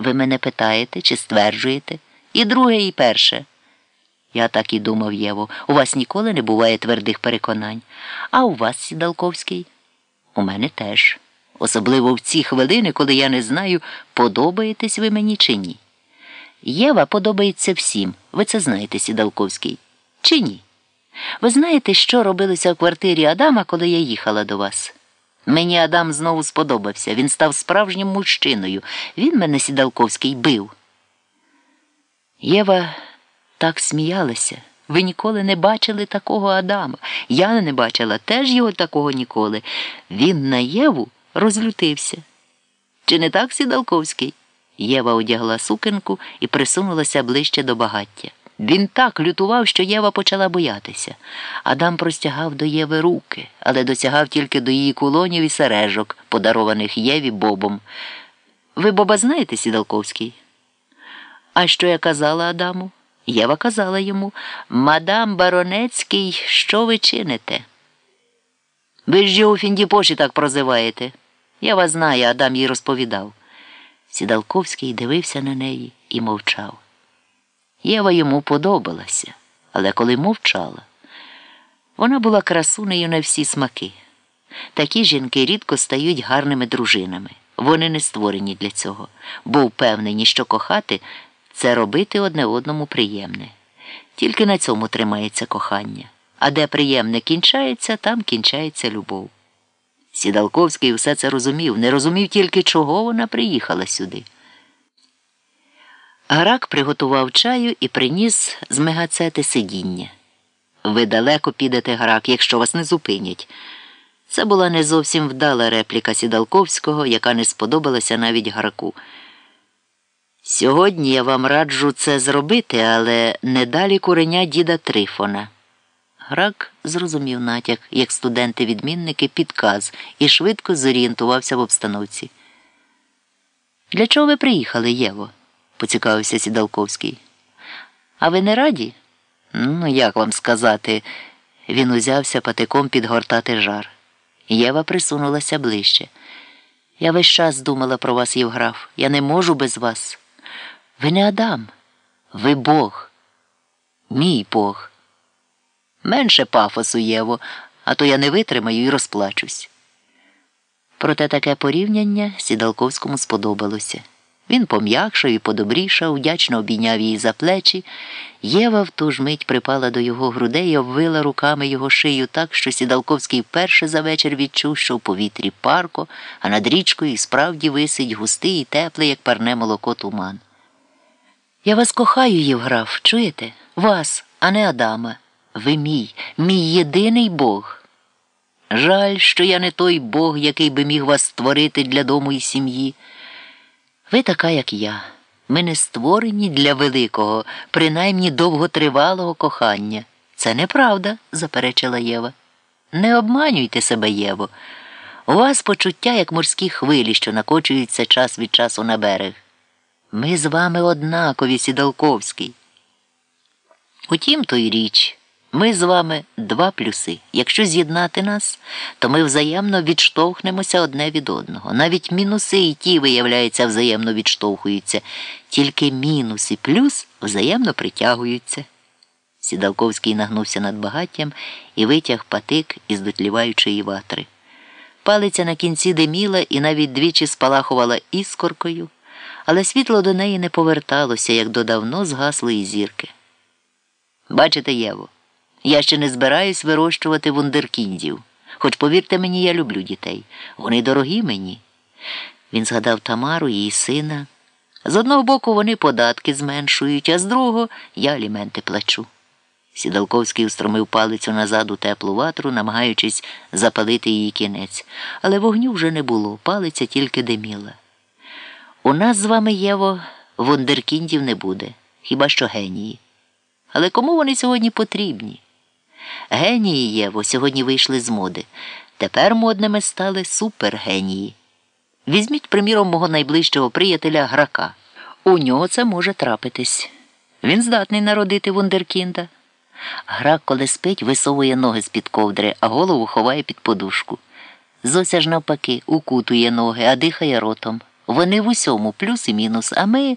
Ви мене питаєте чи стверджуєте? І друге, і перше. Я так і думав, Єво. У вас ніколи не буває твердих переконань. А у вас, Сідалковський? У мене теж. Особливо в ці хвилини, коли я не знаю, подобаєтесь ви мені чи ні. Єва подобається всім. Ви це знаєте, Сідалковський. Чи ні? Ви знаєте, що робилося в квартирі Адама, коли я їхала до вас? Мені Адам знову сподобався. Він став справжнім мужчиною. Він мене Сідалковський бив. Єва так сміялася. Ви ніколи не бачили такого Адама. Я не бачила теж його такого ніколи. Він на Єву розлютився. Чи не так, Сідалковський? Єва одягла сукенку і присунулася ближче до багаття. Він так лютував, що Єва почала боятися. Адам простягав до Єви руки, але досягав тільки до її кулонів і сережок, подарованих Єві Бобом. Ви Боба знаєте, Сідалковський? А що я казала Адаму? Єва казала йому Мадам Баронецький, що ви чините? Ви ж його Фіндіпоші так прозиваєте. Я вас знаю, Адам їй розповідав. Сідалковський дивився на неї і мовчав. Єва йому подобалася, але коли мовчала, вона була красунею на всі смаки. Такі жінки рідко стають гарними дружинами. Вони не створені для цього, бо впевнені, що кохати це робити одне одному приємне. Тільки на цьому тримається кохання. А де приємне кінчається, там кінчається любов. Сідалковський все це розумів, не розумів тільки, чого вона приїхала сюди. Грак приготував чаю і приніс з мегацети сидіння. Ви далеко підете грак, якщо вас не зупинять. Це була не зовсім вдала репліка Сідалковського, яка не сподобалася навіть граку. Сьогодні я вам раджу це зробити, але не далі куреня діда Трифона. Грак зрозумів натяк, як студенти-відмінники, підказ і швидко зорієнтувався в обстановці. Для чого ви приїхали, Єво? Поцікавився Сідалковський. А ви не раді? Ну, як вам сказати, він узявся патиком підгортати жар. Єва присунулася ближче. Я весь час думала про вас, Євграф. Я не можу без вас. Ви не Адам, ви Бог, мій Бог. Менше пафосу, Єво, а то я не витримаю і розплачусь. Проте таке порівняння Сідалковському сподобалося. Він пом'якшав і подобрішав, вдячно обійняв її за плечі. Єва в ту ж мить припала до його грудей і обвила руками його шию так, що Сідалковський вперше за вечір відчув, що в повітрі парко, а над річкою справді висить густий і теплий, як парне молоко туман. Я вас кохаю, Євграф, чуєте? Вас, а не Адама. Ви мій, мій єдиний Бог. Жаль, що я не той Бог, який би міг вас створити для дому і сім'ї. Ви така, як я. Ми не створені для великого, принаймні довготривалого кохання. Це неправда, заперечила Єва. Не обманюйте себе, Єво. У вас почуття, як морські хвилі, що накочуються час від часу на берег. Ми з вами однакові, Сідалковський. Утім, то й річ. Ми з вами два плюси. Якщо з'єднати нас, то ми взаємно відштовхнемося одне від одного. Навіть мінуси і ті, виявляється, взаємно відштовхуються, тільки мінус і плюс взаємно притягуються. Сідалковський нагнувся над багаттям і витяг патик із дотліваючої ватри. Палиця на кінці диміла і навіть двічі спалахувала іскоркою, але світло до неї не поверталося, як до давно згаслої зірки. Бачите, Єво? Я ще не збираюсь вирощувати вундеркіндів. Хоч, повірте мені, я люблю дітей. Вони дорогі мені. Він згадав Тамару, її сина. З одного боку вони податки зменшують, а з другого я аліменти плачу. Сідалковський устромив палицю назад у теплу ватру, намагаючись запалити її кінець, але вогню вже не було, палиця тільки диміла. У нас з вами, Єво, вундеркіндів не буде, хіба що генії. Але кому вони сьогодні потрібні? Генії Єво сьогодні вийшли з моди. Тепер модними стали супергенії. Візьміть, приміром, мого найближчого приятеля грака. У нього це може трапитись. Він здатний народити вундеркінда. Грак, коли спить, висовує ноги з-під ковдри, а голову ховає під подушку. Зося ж навпаки, укутує ноги, а дихає ротом. Вони в усьому плюс і мінус, а ми